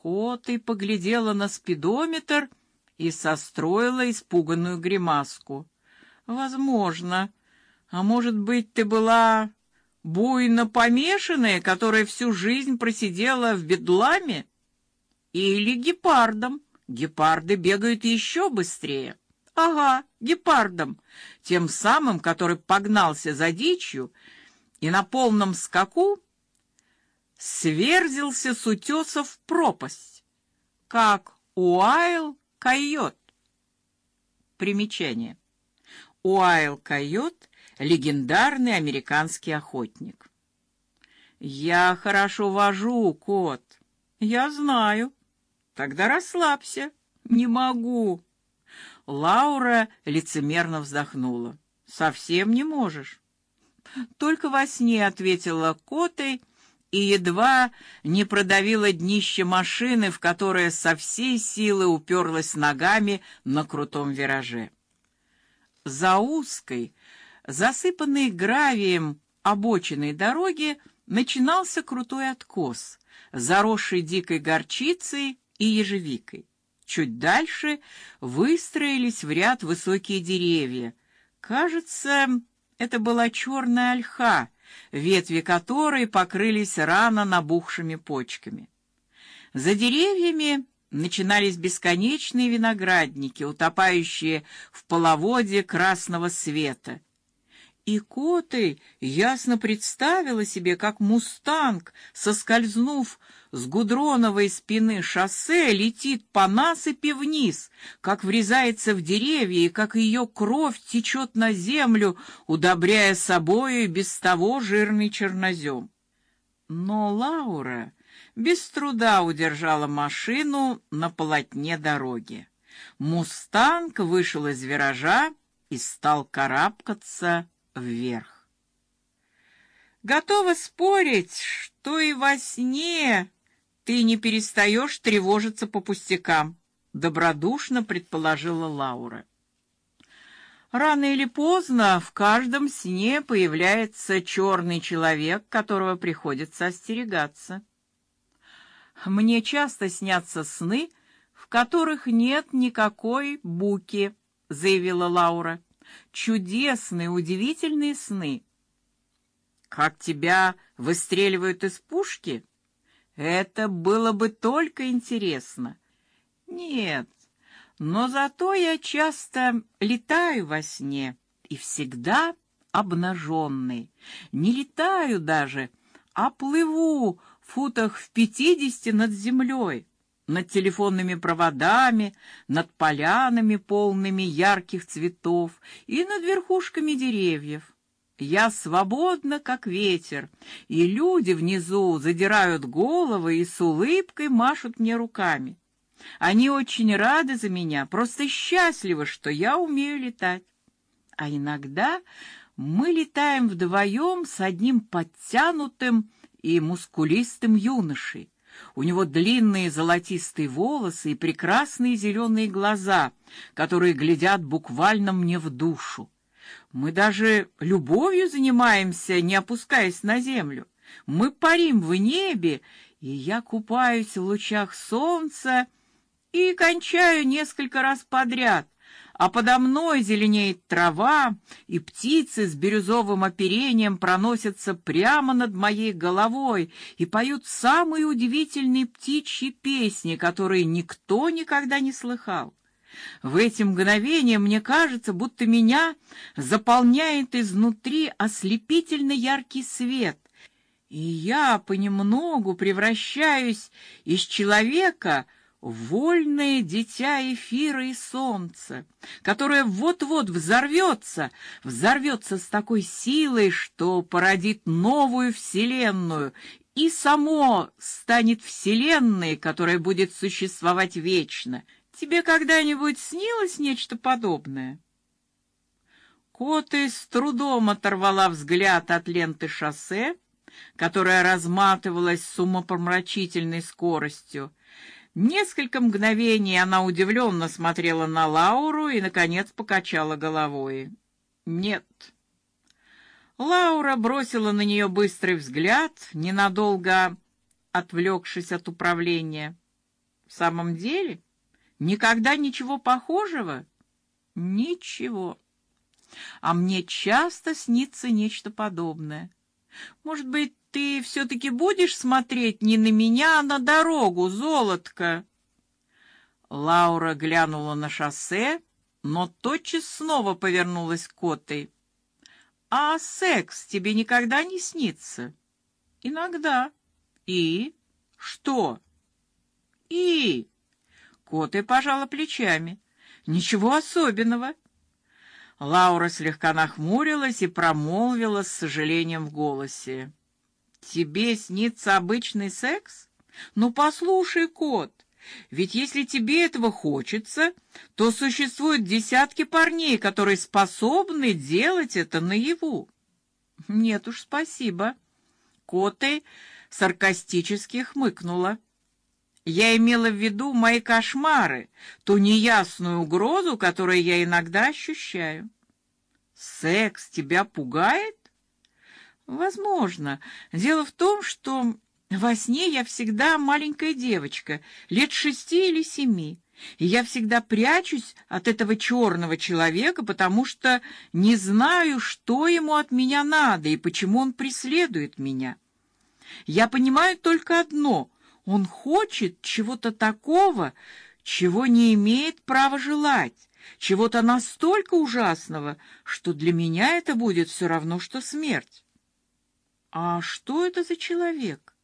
Коты поглядела на спидометр и состроила испуганную гримаску. Возможно. А может быть, ты была буйно помешанная, которая всю жизнь просидела в бедламе? Или гепардом? Гепарды бегают еще быстрее. Ага, гепардом, тем самым, который погнался за дичью и на полном скаку сверзился с утеса в пропасть, как Уайл койот. Примечание. Уайл койот легендарный американский охотник. Я хорошо вожу, кот. Я знаю. Тогда расслабься. Не могу. Лаура лицемерно вздохнула. Совсем не можешь. Только во сне ответила Котой и едва не продавила днище машины, в которое со всей силы уперлась ногами на крутом вираже. За узкой, засыпанной гравием обочиной дороги начинался крутой откос, заросший дикой горчицей и ежевикой. Чуть дальше выстроились в ряд высокие деревья. Кажется, это была черная ольха, ветви которой покрылись рано набухшими почками. За деревьями начинались бесконечные виноградники, утопающие в половодье красного света. И Коты ясно представила себе, как мустанг, соскользнув с гудроновой спины шоссе летит по насыпи вниз, как врезается в деревья и как ее кровь течет на землю, удобряя собою без того жирный чернозем. Но Лаура без труда удержала машину на полотне дороги. Мустанг вышел из виража и стал карабкаться вверх. Готова спорить, что и во сне ты не перестаешь тревожиться по пустякам, добродушно предположила Лаура. Рано или поздно в каждом сне появляется черный человек, которого приходится остерегаться. Мне часто снятся сны, в которых нет никакой буки, заявила Лаура. Чудесные, удивительные сны. Как тебя выстреливают из пушки? Это было бы только интересно. Нет, но зато я часто летаю во сне и всегда обнаженный. Не летаю даже, а плыву футах в пятидесяти над землей, над телефонными проводами, над полянами полными ярких цветов и над верхушками деревьев. Я свободна, как ветер, и люди внизу задирают головы и с улыбкой машут мне руками. Они очень рады за меня, просто счастливы, что я умею летать. А иногда мы летаем вдвоем с одним подтянутым и мускулистым юношей. У него длинные золотистые волосы и прекрасные зеленые глаза, которые глядят буквально мне в душу. Мы даже любовью занимаемся, не опускаясь на землю. Мы парим в небе, и я купаюсь в лучах солнца и кончаю несколько раз подряд. А подо мной зеленеет трава, и птицы с бирюзовым оперением проносятся прямо над моей головой и поют самые удивительные птичьи песни, которые никто никогда не слыхал. В эти мгновения мне кажется, будто меня заполняет изнутри ослепительно яркий свет, и я понемногу превращаюсь из человека вольное дитя эфира и солнца, которое вот-вот взорвется, взорвется с такой силой, что породит новую вселенную и само станет вселенной, которая будет существовать вечно — Тебе когда-нибудь снилось нечто подобное? Коты с трудом оторвала взгляд от ленты шоссе, которая разматывалась с умопомрачительной скоростью. Несколько мгновений она удивленно смотрела на Лауру и наконец покачала головой. Нет. Лаура бросила на нее быстрый взгляд, ненадолго отвлекшись от управления. В самом деле, никогда ничего похожего? Ничего. А мне часто снится нечто подобное. Может быть, ты все таки будешь смотреть не на меня, а на дорогу, золотко? Лаура глянула на шоссе, но тотчас снова повернулась к Котой. А секс тебе никогда не снится? Иногда. И что? И Коты пожала плечами. Ничего особенного. Лаура слегка нахмурилась и промолвила с сожалением в голосе: "Тебе снится обычный секс? Ну послушай, кот, ведь если тебе этого хочется, то существуют десятки парней, которые способны делать это наяву. Нет уж, спасибо. Коты саркастически хмыкнула. Я имела в виду мои кошмары, ту неясную угрозу, которую я иногда ощущаю. Секс тебя пугает? Возможно. Дело в том, что во сне я всегда маленькая девочка, лет шести или семи, и я всегда прячусь от этого черного человека, потому что не знаю, что ему от меня надо и почему он преследует меня. Я понимаю только одно: он хочет чего-то такого, чего не имеет права желать, чего-то настолько ужасного, что для меня это будет все равно что смерть. А что это за человек?